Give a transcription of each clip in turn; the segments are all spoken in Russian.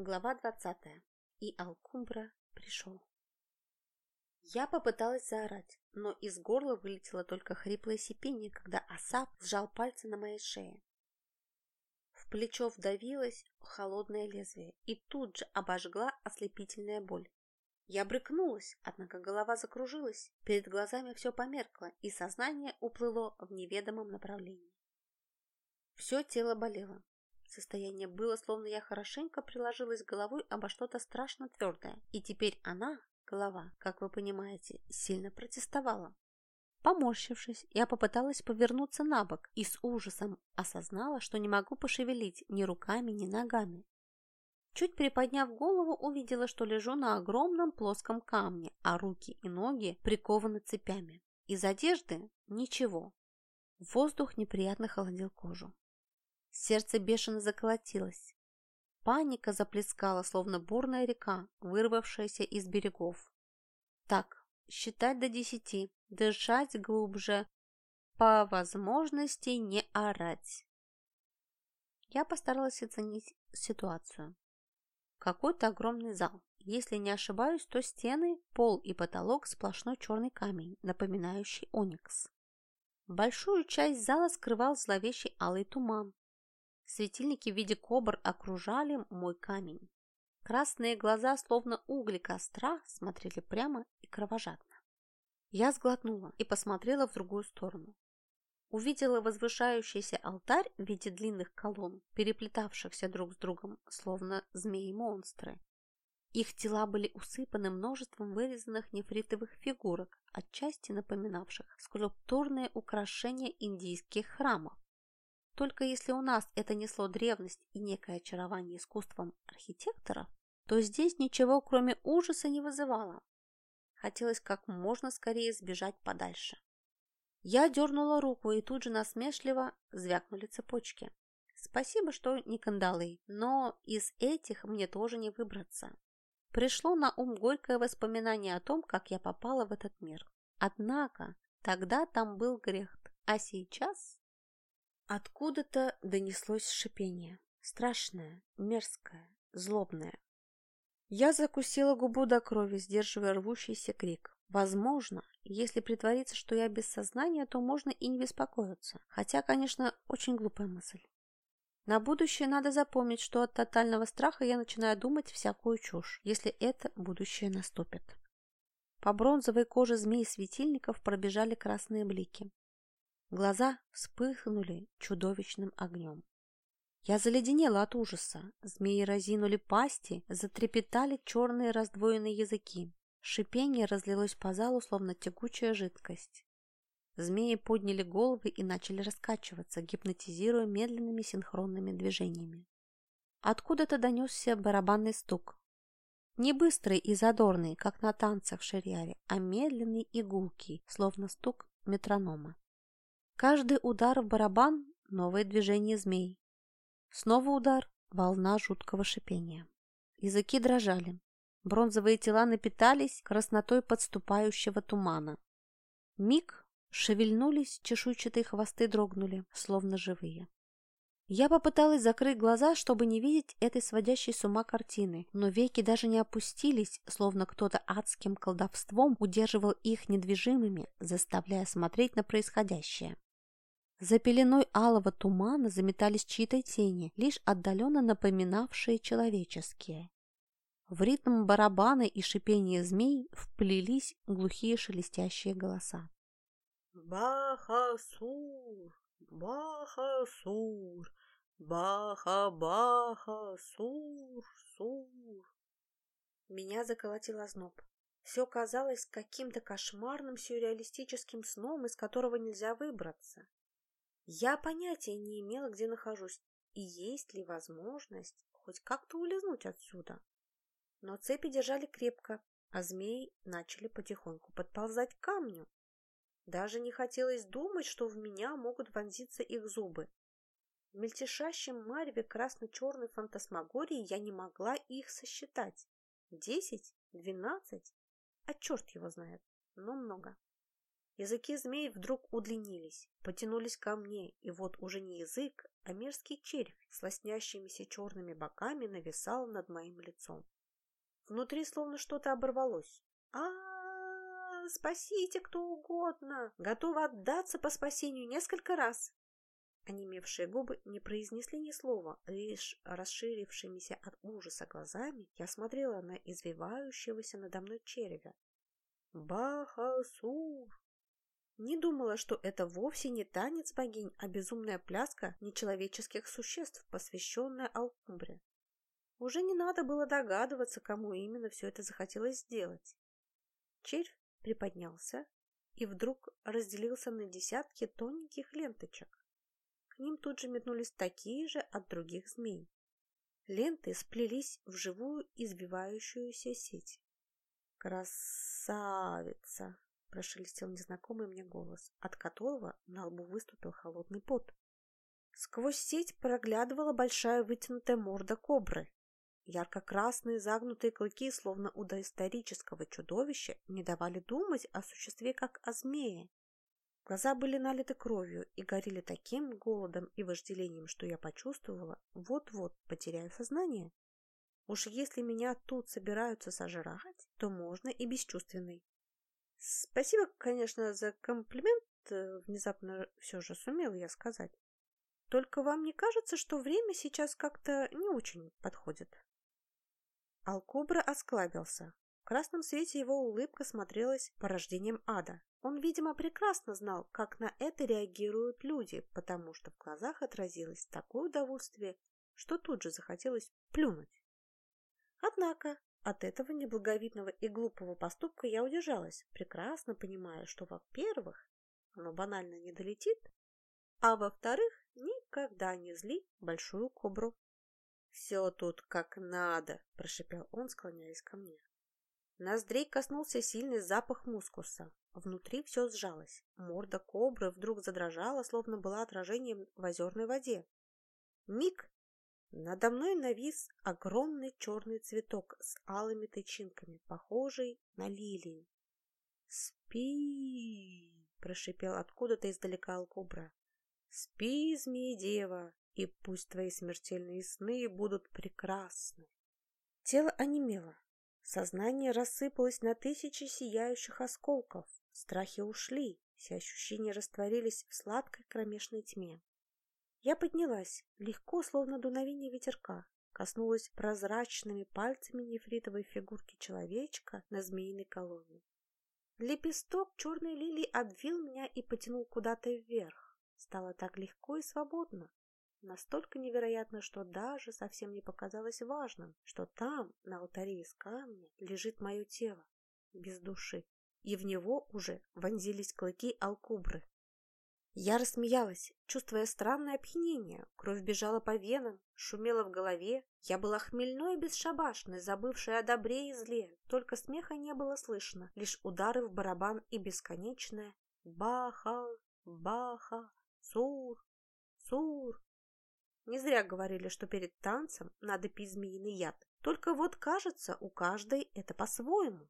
Глава 20. И Алкумбра пришел. Я попыталась заорать, но из горла вылетело только хриплое сипение, когда Асап сжал пальцы на моей шее. В плечо вдавилось холодное лезвие и тут же обожгла ослепительная боль. Я брыкнулась, однако голова закружилась, перед глазами все померкло, и сознание уплыло в неведомом направлении. Все тело болело, Состояние было, словно я хорошенько приложилась головой обо что-то страшно твердое, и теперь она, голова, как вы понимаете, сильно протестовала. Поморщившись, я попыталась повернуться на бок и с ужасом осознала, что не могу пошевелить ни руками, ни ногами. Чуть приподняв голову, увидела, что лежу на огромном плоском камне, а руки и ноги прикованы цепями. Из одежды – ничего. Воздух неприятно холодил кожу. Сердце бешено заколотилось. Паника заплескала, словно бурная река, вырвавшаяся из берегов. Так, считать до десяти, дышать глубже, по возможности не орать. Я постаралась оценить ситуацию. Какой-то огромный зал. Если не ошибаюсь, то стены, пол и потолок сплошной черный камень, напоминающий оникс. Большую часть зала скрывал зловещий алый туман, Светильники в виде кобр окружали мой камень. Красные глаза, словно угли костра, смотрели прямо и кровожадно. Я сглотнула и посмотрела в другую сторону. Увидела возвышающийся алтарь в виде длинных колонн, переплетавшихся друг с другом, словно змеи-монстры. Их тела были усыпаны множеством вырезанных нефритовых фигурок, отчасти напоминавших скульптурные украшения индийских храмов. Только если у нас это несло древность и некое очарование искусством архитекторов, то здесь ничего кроме ужаса не вызывало. Хотелось как можно скорее сбежать подальше. Я дернула руку и тут же насмешливо звякнули цепочки. Спасибо, что не кандалы, но из этих мне тоже не выбраться. Пришло на ум горькое воспоминание о том, как я попала в этот мир. Однако тогда там был грех, а сейчас Откуда-то донеслось шипение. Страшное, мерзкое, злобное. Я закусила губу до крови, сдерживая рвущийся крик. Возможно, если притвориться, что я без сознания, то можно и не беспокоиться. Хотя, конечно, очень глупая мысль. На будущее надо запомнить, что от тотального страха я начинаю думать всякую чушь, если это будущее наступит. По бронзовой коже змей-светильников пробежали красные блики. Глаза вспыхнули чудовищным огнем. Я заледенела от ужаса. Змеи разинули пасти, затрепетали черные раздвоенные языки. Шипение разлилось по залу, словно тягучая жидкость. Змеи подняли головы и начали раскачиваться, гипнотизируя медленными синхронными движениями. Откуда-то донесся барабанный стук. Не быстрый и задорный, как на танцах в шерьяре, а медленный и гулкий, словно стук метронома. Каждый удар в барабан – новое движение змей. Снова удар – волна жуткого шипения. Языки дрожали. Бронзовые тела напитались краснотой подступающего тумана. Миг шевельнулись, чешуйчатые хвосты дрогнули, словно живые. Я попыталась закрыть глаза, чтобы не видеть этой сводящей с ума картины, но веки даже не опустились, словно кто-то адским колдовством удерживал их недвижимыми, заставляя смотреть на происходящее. За пеленой алого тумана заметались чьи-то тени, лишь отдаленно напоминавшие человеческие. В ритм барабана и шипения змей вплелись глухие шелестящие голоса. «Баха-сур! Баха-сур! Баха-баха-сур-сур!» Меня заколотил озноб. Все казалось каким-то кошмарным сюрреалистическим сном, из которого нельзя выбраться. Я понятия не имела, где нахожусь и есть ли возможность хоть как-то улизнуть отсюда. Но цепи держали крепко, а змеи начали потихоньку подползать к камню. Даже не хотелось думать, что в меня могут вонзиться их зубы. В мельтешащем мареве красно-черной фантасмагории я не могла их сосчитать. Десять? Двенадцать? А черт его знает, но много. Языки змей вдруг удлинились, потянулись ко мне, и вот уже не язык, а мерзкий червь с лоснящимися черными боками нависал над моим лицом. Внутри словно что-то оборвалось. а, Спасите кто угодно! Готова отдаться по спасению несколько раз!» Онемевшие губы не произнесли ни слова, лишь расширившимися от ужаса глазами я смотрела на извивающегося надо мной червя. «Бахасур!» Не думала, что это вовсе не танец богинь, а безумная пляска нечеловеческих существ, посвященная Алкумбре. Уже не надо было догадываться, кому именно все это захотелось сделать. Червь приподнялся и вдруг разделился на десятки тоненьких ленточек. К ним тут же метнулись такие же от других змей. Ленты сплелись в живую избивающуюся сеть. «Красавица!» – прошелестел незнакомый мне голос, от которого на лбу выступил холодный пот. Сквозь сеть проглядывала большая вытянутая морда кобры. Ярко-красные загнутые клыки, словно у доисторического чудовища, не давали думать о существе, как о змее. Глаза были налиты кровью и горели таким голодом и вожделением, что я почувствовала, вот-вот потеряю сознание. Уж если меня тут собираются сожрать, то можно и бесчувственный. Спасибо, конечно, за комплимент, э, внезапно все же сумел я сказать. Только вам не кажется, что время сейчас как-то не очень подходит? Алкобра осклабился. В красном свете его улыбка смотрелась порождением ада. Он, видимо, прекрасно знал, как на это реагируют люди, потому что в глазах отразилось такое удовольствие, что тут же захотелось плюнуть. Однако от этого неблаговидного и глупого поступка я удержалась, прекрасно понимая, что, во-первых, оно банально не долетит, а во-вторых, никогда не зли большую кобру. «Все тут как надо», – прошипел он, склоняясь ко мне. Ноздрей коснулся сильный запах мускуса. Внутри все сжалось. Морда кобры вдруг задрожала, словно была отражением в озерной воде. Миг, надо мной навис огромный черный цветок с алыми тычинками, похожий на лилию. «Спи!» – прошипел откуда-то издалека Алкобра. «Спи, змея-дева, и пусть твои смертельные сны будут прекрасны!» Тело онемело. Сознание рассыпалось на тысячи сияющих осколков. Страхи ушли, все ощущения растворились в сладкой кромешной тьме. Я поднялась, легко, словно дуновение ветерка, коснулась прозрачными пальцами нефритовой фигурки человечка на змеиной колонне. Лепесток черной лилии обвил меня и потянул куда-то вверх. Стало так легко и свободно. Настолько невероятно, что даже совсем не показалось важным, что там, на алтаре из камня, лежит мое тело, без души, и в него уже вонзились клыки алкубры. Я рассмеялась, чувствуя странное опьянение. Кровь бежала по венам, шумела в голове. Я была хмельной и бесшабашной, забывшей о добре и зле. Только смеха не было слышно, лишь удары в барабан и бесконечное «Баха! Баха! Сур! Сур!» Не зря говорили, что перед танцем надо пить змеиный яд. Только вот, кажется, у каждой это по-своему.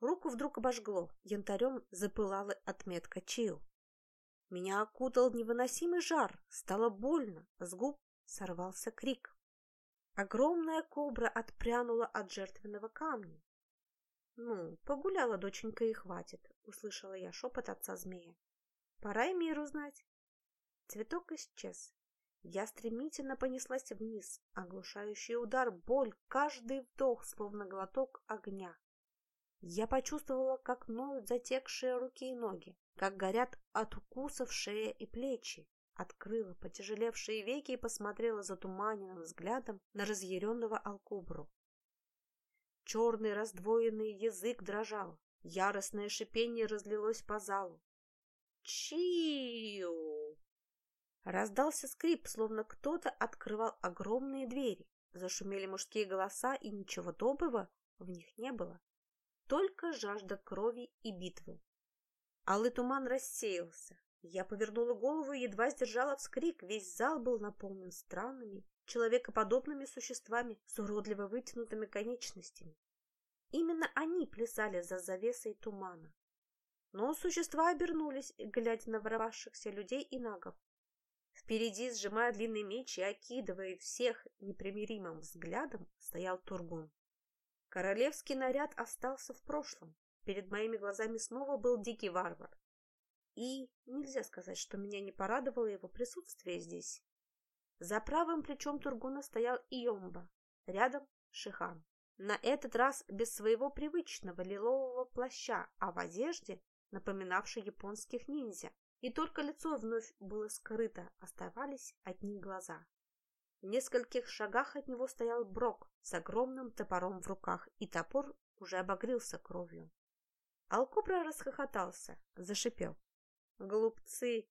Руку вдруг обожгло, янтарем запылала отметка чил. Меня окутал невыносимый жар, стало больно, с губ сорвался крик. Огромная кобра отпрянула от жертвенного камня. «Ну, погуляла доченька и хватит», — услышала я шепот отца змея. «Пора и мир узнать». Цветок исчез. Я стремительно понеслась вниз. Оглушающий удар, боль, каждый вдох, словно глоток огня. Я почувствовала, как ноют затекшие руки и ноги, как горят от укусов шея и плечи. Открыла потяжелевшие веки и посмотрела затуманенным взглядом на разъяренного Алкубру. Черный раздвоенный язык дрожал, яростное шипение разлилось по залу. Чиу! Раздался скрип, словно кто-то открывал огромные двери. Зашумели мужские голоса, и ничего доброго в них не было только жажда крови и битвы. Алый туман рассеялся. Я повернула голову и едва сдержала вскрик. Весь зал был наполнен странными, человекоподобными существами с уродливо вытянутыми конечностями. Именно они плясали за завесой тумана. Но существа обернулись, глядя на ворвавшихся людей и нагов. Впереди, сжимая длинный меч и окидывая всех непримиримым взглядом, стоял Тургун. Королевский наряд остался в прошлом. Перед моими глазами снова был дикий варвар. И нельзя сказать, что меня не порадовало его присутствие здесь. За правым плечом Тургуна стоял Иомба, рядом Шихан. На этот раз без своего привычного лилового плаща, а в одежде, напоминавшей японских ниндзя. И только лицо вновь было скрыто, оставались одни глаза. В нескольких шагах от него стоял Брок с огромным топором в руках, и топор уже обогрелся кровью. Алкубра расхохотался, зашипел. «Глупцы!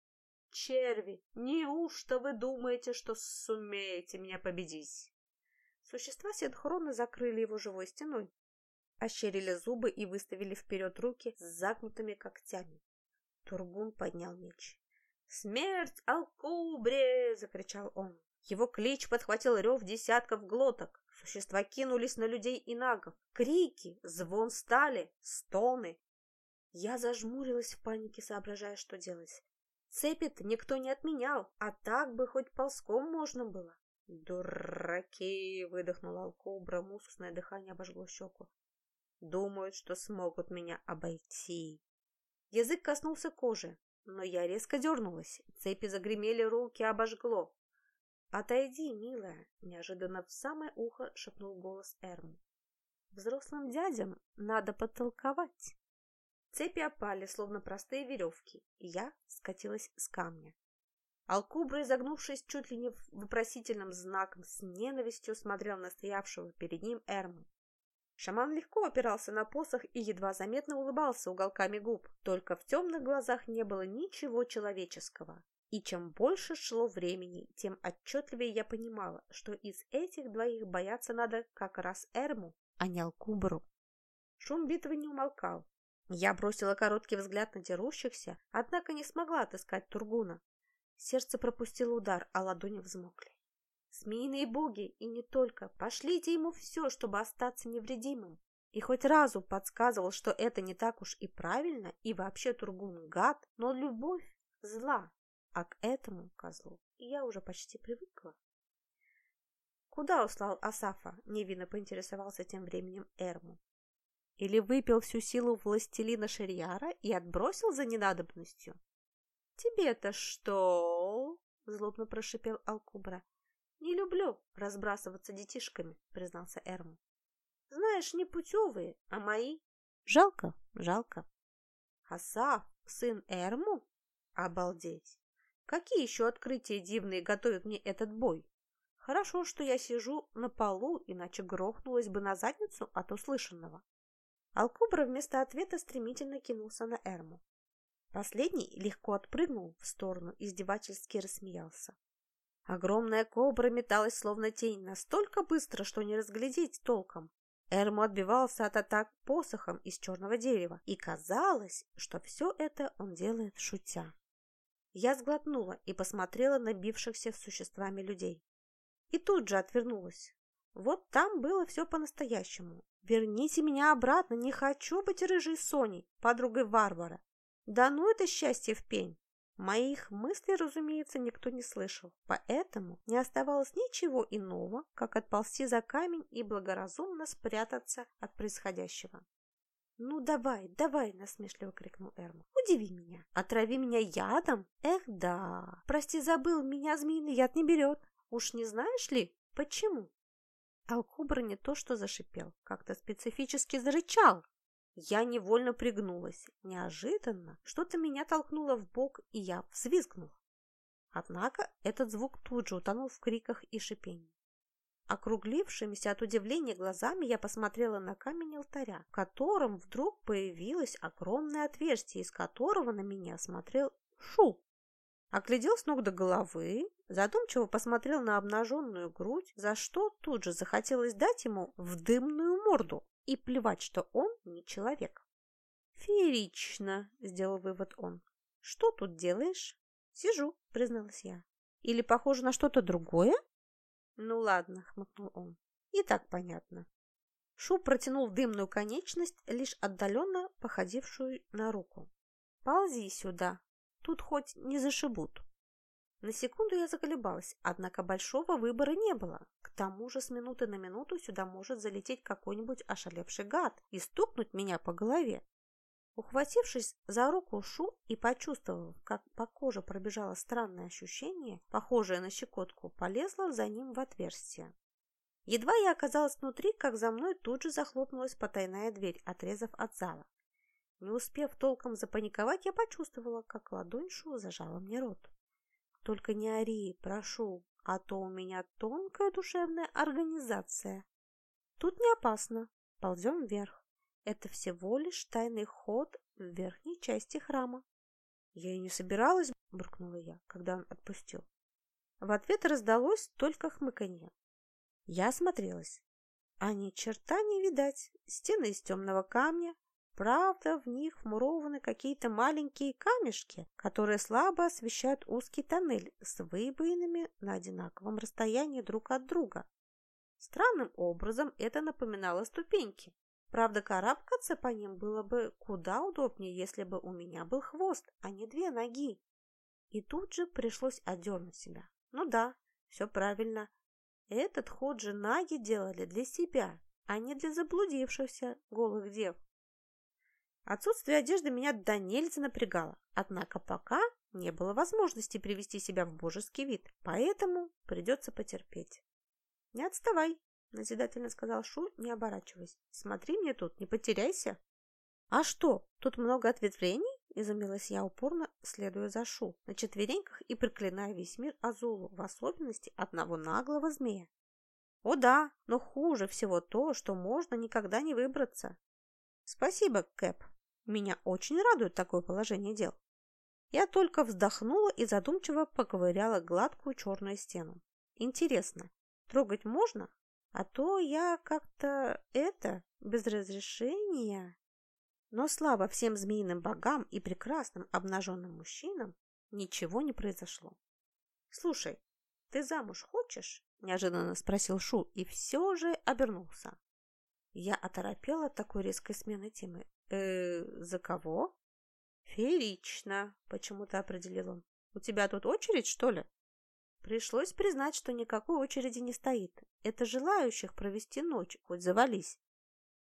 Черви! Неужто вы думаете, что сумеете меня победить?» Существа синхронно закрыли его живой стеной, ощерили зубы и выставили вперед руки с загнутыми когтями. Тургун поднял меч. «Смерть Алкубре!» — закричал он. Его клич подхватил рев десятков глоток. Существа кинулись на людей и нагов. Крики, звон стали, стоны. Я зажмурилась в панике, соображая, что делать. Цепи-то никто не отменял, а так бы хоть ползком можно было. «Дураки!» — выдохнула Алкобра, мускусное дыхание обожгло щеку. «Думают, что смогут меня обойти». Язык коснулся кожи, но я резко дернулась. Цепи загремели, руки обожгло. «Отойди, милая!» — неожиданно в самое ухо шепнул голос Эрм. «Взрослым дядям надо подтолковать». Цепи опали, словно простые веревки, и я скатилась с камня. Алкубра, изогнувшись чуть ли не вопросительным знаком, с ненавистью смотрел на стоявшего перед ним Эрма. Шаман легко опирался на посох и едва заметно улыбался уголками губ, только в темных глазах не было ничего человеческого. И чем больше шло времени, тем отчетливее я понимала, что из этих двоих бояться надо как раз Эрму, а не Алкубру. Шум битвы не умолкал. Я бросила короткий взгляд на дерущихся, однако не смогла отыскать Тургуна. Сердце пропустило удар, а ладони взмокли. Змеиные боги, и не только, пошлите ему все, чтобы остаться невредимым. И хоть разум подсказывал, что это не так уж и правильно, и вообще Тургун гад, но любовь зла, а к этому козлу я уже почти привыкла. Куда услал Асафа? Невинно поинтересовался тем временем Эрму. Или выпил всю силу властелина Шерьяра и отбросил за ненадобностью? «Тебе-то что?» – злобно прошипел Алкубра. «Не люблю разбрасываться детишками», – признался Эрму. «Знаешь, не путевые, а мои. Жалко, жалко». «Асаф, сын Эрму? Обалдеть! Какие еще открытия дивные готовит мне этот бой? Хорошо, что я сижу на полу, иначе грохнулась бы на задницу от услышанного». Алкубра вместо ответа стремительно кинулся на Эрму. Последний легко отпрыгнул в сторону и издевательски рассмеялся. Огромная кобра металась словно тень настолько быстро, что не разглядеть толком. Эрму отбивался от атак посохом из черного дерева, и казалось, что все это он делает шутя. Я сглотнула и посмотрела на бившихся существами людей. И тут же отвернулась. Вот там было все по-настоящему. Верните меня обратно, не хочу быть рыжей Соней, подругой варвара. Да ну это счастье в пень! Моих мыслей, разумеется, никто не слышал, поэтому не оставалось ничего иного, как отползти за камень и благоразумно спрятаться от происходящего. «Ну давай, давай!» – насмешливо крикнул Эрма. «Удиви меня! Отрави меня ядом? Эх, да! Прости, забыл, меня змеиный яд не берет. Уж не знаешь ли, почему?» Алкубра не то что зашипел, как-то специфически зарычал, я невольно пригнулась. Неожиданно что-то меня толкнуло в бок, и я взвизгнула. Однако этот звук тут же утонул в криках и шипении. Округлившимися от удивления глазами я посмотрела на камень алтаря, в котором вдруг появилось огромное отверстие, из которого на меня смотрел Шу. Оглядел с ног до головы, задумчиво посмотрел на обнаженную грудь, за что тут же захотелось дать ему в дымную морду. И плевать, что он не человек. «Феерично», — сделал вывод он. «Что тут делаешь?» «Сижу», — призналась я. «Или похоже на что-то другое?» «Ну ладно», — хмыкнул он. «И так понятно». Шу протянул дымную конечность, лишь отдаленно походившую на руку. ползи сюда, тут хоть не зашибут. На секунду я заколебалась, однако большого выбора не было. К тому же с минуты на минуту сюда может залететь какой-нибудь ошалевший гад и стукнуть меня по голове. Ухватившись за руку Шу и почувствовав, как по коже пробежало странное ощущение, похожее на щекотку, полезла за ним в отверстие. Едва я оказалась внутри, как за мной тут же захлопнулась потайная дверь, отрезав от зала. Не успев толком запаниковать, я почувствовала, как ладонь Шу зажала мне рот. «Только не ори, прошу, а то у меня тонкая душевная организация. Тут не опасно, ползем вверх. Это всего лишь тайный ход в верхней части храма. Я и не собиралась, буркнула я, когда он отпустил. В ответ раздалось только хмыканье. Я осмотрелась. А ни черта не видать. Стены из темного камня. Правда, в них вмурованы какие-то маленькие камешки, которые слабо освещают узкий тоннель с выбоинами на одинаковом расстоянии друг от друга. Странным образом это напоминало ступеньки. Правда, карабкаться по ним было бы куда удобнее, если бы у меня был хвост, а не две ноги. И тут же пришлось отдернуть себя. Ну да, все правильно. Этот ход же наги делали для себя, а не для заблудившихся голых дев. Отсутствие одежды меня до нельзя напрягало, однако пока не было возможности привести себя в божеский вид, поэтому придется потерпеть. «Не отставай!» назидательно сказал Шу, не оборачиваясь. Смотри мне тут, не потеряйся. А что, тут много ответвлений? Изумилась я упорно, следуя за Шу, на четвереньках и проклиная весь мир Азулу, в особенности одного наглого змея. О да, но хуже всего то, что можно никогда не выбраться. Спасибо, Кэп. Меня очень радует такое положение дел. Я только вздохнула и задумчиво поковыряла гладкую черную стену. Интересно, трогать можно? А то я как-то это, без разрешения. Но слава всем змеиным богам и прекрасным обнаженным мужчинам, ничего не произошло. «Слушай, ты замуж хочешь?» – неожиданно спросил Шу и все же обернулся. Я оторопела от такой резкой смены темы. «Э, за кого?» «Феерично», – почему-то определил он. «У тебя тут очередь, что ли?» Пришлось признать, что никакой очереди не стоит. Это желающих провести ночь, хоть завались.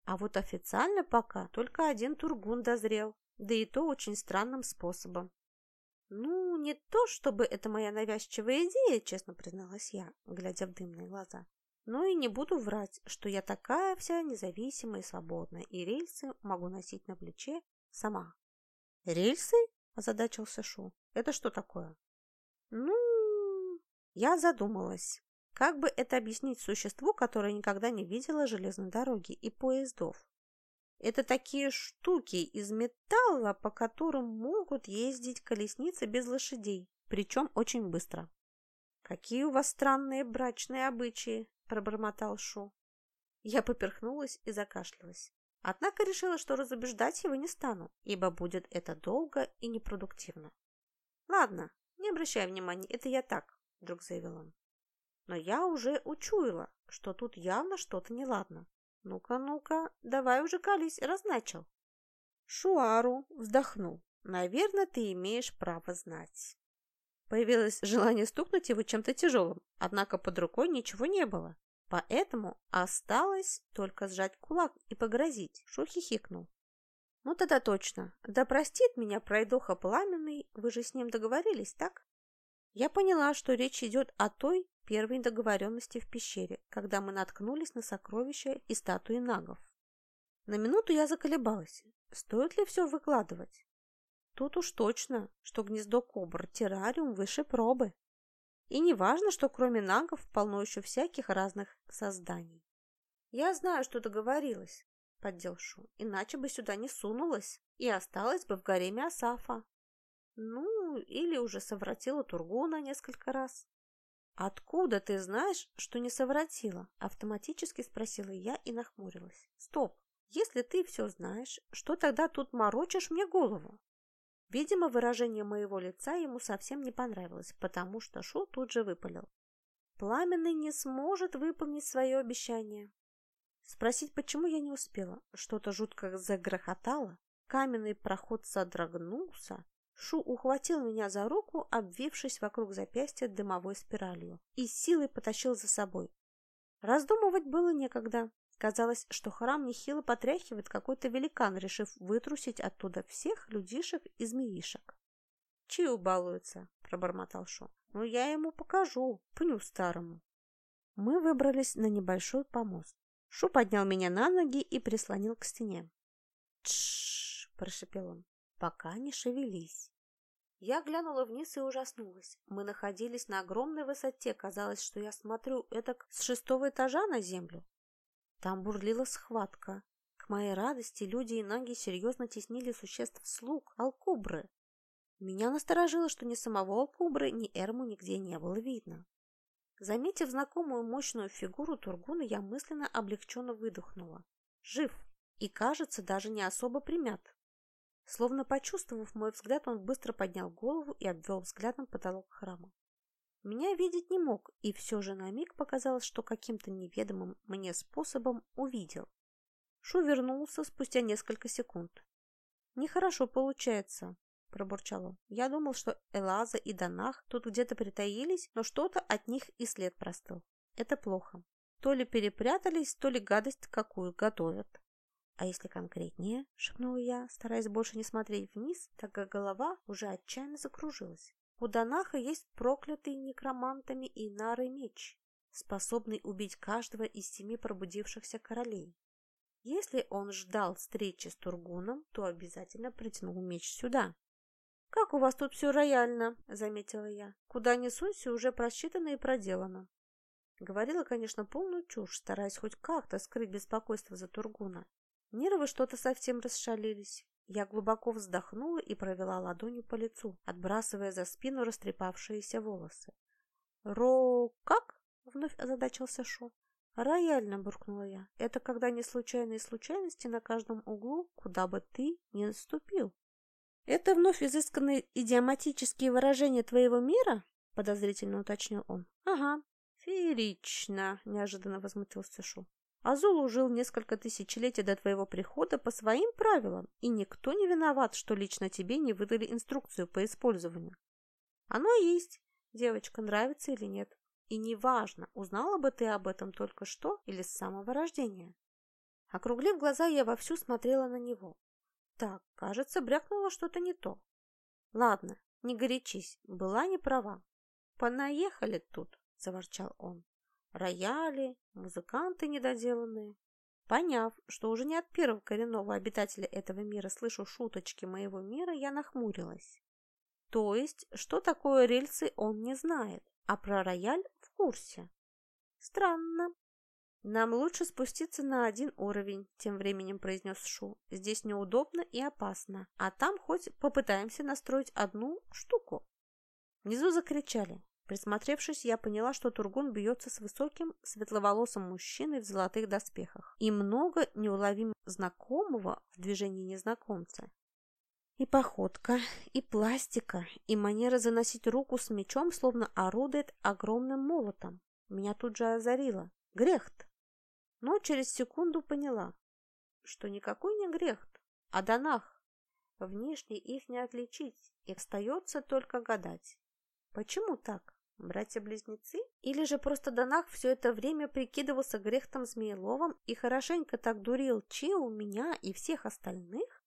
А вот официально пока только один тургун дозрел, да и то очень странным способом. Ну, не то, чтобы это моя навязчивая идея, честно призналась я, глядя в дымные глаза. Но и не буду врать, что я такая вся независимая и свободная, и рельсы могу носить на плече сама. «Рельсы?» – озадачился Шу. «Это что такое?» «Ну, я задумалась, как бы это объяснить существу, которое никогда не видело железной дороги и поездов. Это такие штуки из металла, по которым могут ездить колесницы без лошадей, причем очень быстро. «Какие у вас странные брачные обычаи!» – пробормотал Шу. Я поперхнулась и закашлялась. Однако решила, что разубеждать его не стану, ибо будет это долго и непродуктивно. «Ладно, не обращай внимания, это я так, вдруг заявил он. Но я уже учуяла, что тут явно что-то неладно. Ну-ка, ну-ка, давай уже колись, раз начал. Шуару вздохнул. Наверное, ты имеешь право знать. Появилось желание стукнуть его чем-то тяжелым, однако под рукой ничего не было. Поэтому осталось только сжать кулак и погрозить. Шу хихикнул. Ну тогда точно. Да простит меня пройдоха пламенный, вы же с ним договорились, так? Я поняла, что речь идет о той первой договоренности в пещере, когда мы наткнулись на сокровища и статуи нагов. На минуту я заколебалась, стоит ли все выкладывать. Тут уж точно, что гнездо кобр – террариум выше пробы. И не важно, что кроме нагов полно еще всяких разных созданий. Я знаю, что договорилась, поддел Шу, иначе бы сюда не сунулась и осталась бы в гареме Асафа. Ну, или уже совратила Тургуна несколько раз. «Откуда ты знаешь, что не совратила?» – автоматически спросила я и нахмурилась. «Стоп! Если ты все знаешь, что тогда тут морочишь мне голову?» Видимо, выражение моего лица ему совсем не понравилось, потому что Шу тут же выпалил. Пламенный не сможет выполнить свое обещание. Спросить, почему я не успела. Что-то жутко загрохотало, каменный проход содрогнулся, Шу ухватил меня за руку, обвившись вокруг запястья дымовой спиралью, и силой потащил за собой. Раздумывать было некогда. Казалось, что храм нехило потряхивает какой-то великан, решив вытрусить оттуда всех людишек и змеишек. «Чью балуется?» – пробормотал Шу. «Ну, я ему покажу, пню старому». Мы выбрались на небольшой помост. Шу поднял меня на ноги и прислонил к стене. «Тш!» – прошепел он. «Пока не шевелись». Я глянула вниз и ужаснулась. Мы находились на огромной высоте. Казалось, что я смотрю это с шестого этажа на землю. Там бурлила схватка. К моей радости люди и наги серьезно теснили существ слуг, алкубры. Меня насторожило, что ни самого алкубры, ни Эрму нигде не было видно. Заметив знакомую мощную фигуру Тургуна, я мысленно облегченно выдохнула. Жив и, кажется, даже не особо примят. Словно почувствовав мой взгляд, он быстро поднял голову и обвел взглядом потолок храма. Меня видеть не мог, и все же на миг показалось, что каким-то неведомым мне способом увидел. Шу вернулся спустя несколько секунд. «Нехорошо получается», – пробурчал он. «Я думал, что Элаза и Данах тут где-то притаились, но что-то от них и след простыл. Это плохо. То ли перепрятались, то ли гадость какую готовят». «А если конкретнее?» – шепнула я, стараясь больше не смотреть вниз, так как голова уже отчаянно закружилась. «У Данаха есть проклятый некромантами и нарой меч, способный убить каждого из семи пробудившихся королей. Если он ждал встречи с Тургуном, то обязательно притянул меч сюда. «Как у вас тут все рояльно», — заметила я. «Куда ни сунься, уже просчитано и проделано». Говорила, конечно, полную чушь, стараясь хоть как-то скрыть беспокойство за Тургуна. Нервы что-то совсем расшалились. Я глубоко вздохнула и провела ладонью по лицу, отбрасывая за спину растрепавшиеся волосы. «Ро... как?» — вновь озадачился Шу. «Рояльно», — буркнула я. «Это когда не случайные случайности на каждом углу, куда бы ты ни наступил». «Это вновь изысканные идиоматические выражения твоего мира?» — подозрительно уточнил он. «Ага». «Феерично», — неожиданно возмутился Шу. Азул жил несколько тысячелетий до твоего прихода по своим правилам, и никто не виноват, что лично тебе не выдали инструкцию по использованию. Оно есть, девочка, нравится или нет. И неважно, узнала бы ты об этом только что или с самого рождения. Округлив глаза, я вовсю смотрела на него. Так, кажется, брякнуло что-то не то. Ладно, не горячись, была не права. Понаехали тут, заворчал он рояли, музыканты недоделанные. Поняв, что уже не от первого коренного обитателя этого мира слышу шуточки моего мира, я нахмурилась. То есть, что такое рельсы, он не знает, а про рояль в курсе. Странно. Нам лучше спуститься на один уровень, тем временем произнес Шу. Здесь неудобно и опасно, а там хоть попытаемся настроить одну штуку. Внизу закричали. Присмотревшись, я поняла, что Тургун бьется с высоким, светловолосым мужчиной в золотых доспехах. И много неуловимо знакомого в движении незнакомца. И походка, и пластика, и манера заносить руку с мечом, словно орудует огромным молотом. Меня тут же озарило. Грехт. Но через секунду поняла, что никакой не Грехт, а Донах. Внешне их не отличить, и остается только гадать. Почему так? Братья-близнецы? Или же просто Донах все это время прикидывался Грехтом Змееловым и хорошенько так дурил Чиу, меня и всех остальных?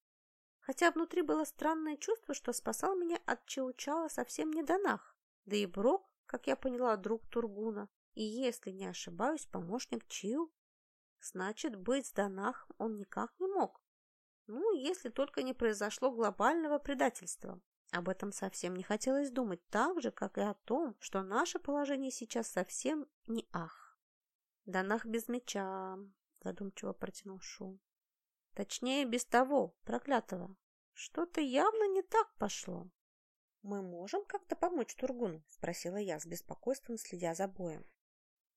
Хотя внутри было странное чувство, что спасал меня от Чиучала совсем не Донах. Да и Брок, как я поняла, друг Тургуна. И если не ошибаюсь, помощник Чиу. Значит, быть с Донахом он никак не мог. Ну, если только не произошло глобального предательства. Об этом совсем не хотелось думать, так же, как и о том, что наше положение сейчас совсем не ах. «Данах без меча», — задумчиво протянул Шу. «Точнее, без того, проклятого. Что-то явно не так пошло». «Мы можем как-то помочь Тургуну?» — спросила я с беспокойством, следя за боем.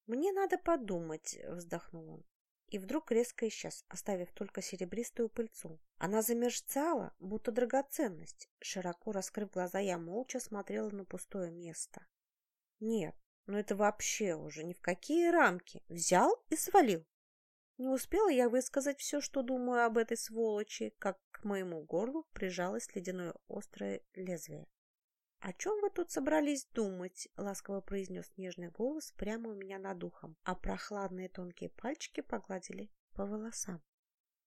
«Мне надо подумать», — вздохнул он и вдруг резко исчез, оставив только серебристую пыльцу. Она замерцала, будто драгоценность. Широко раскрыв глаза, я молча смотрела на пустое место. Нет, ну это вообще уже ни в какие рамки. Взял и свалил. Не успела я высказать все, что думаю об этой сволочи, как к моему горлу прижалось ледяное острое лезвие. «О чем вы тут собрались думать?» — ласково произнес нежный голос прямо у меня над ухом, а прохладные тонкие пальчики погладили по волосам.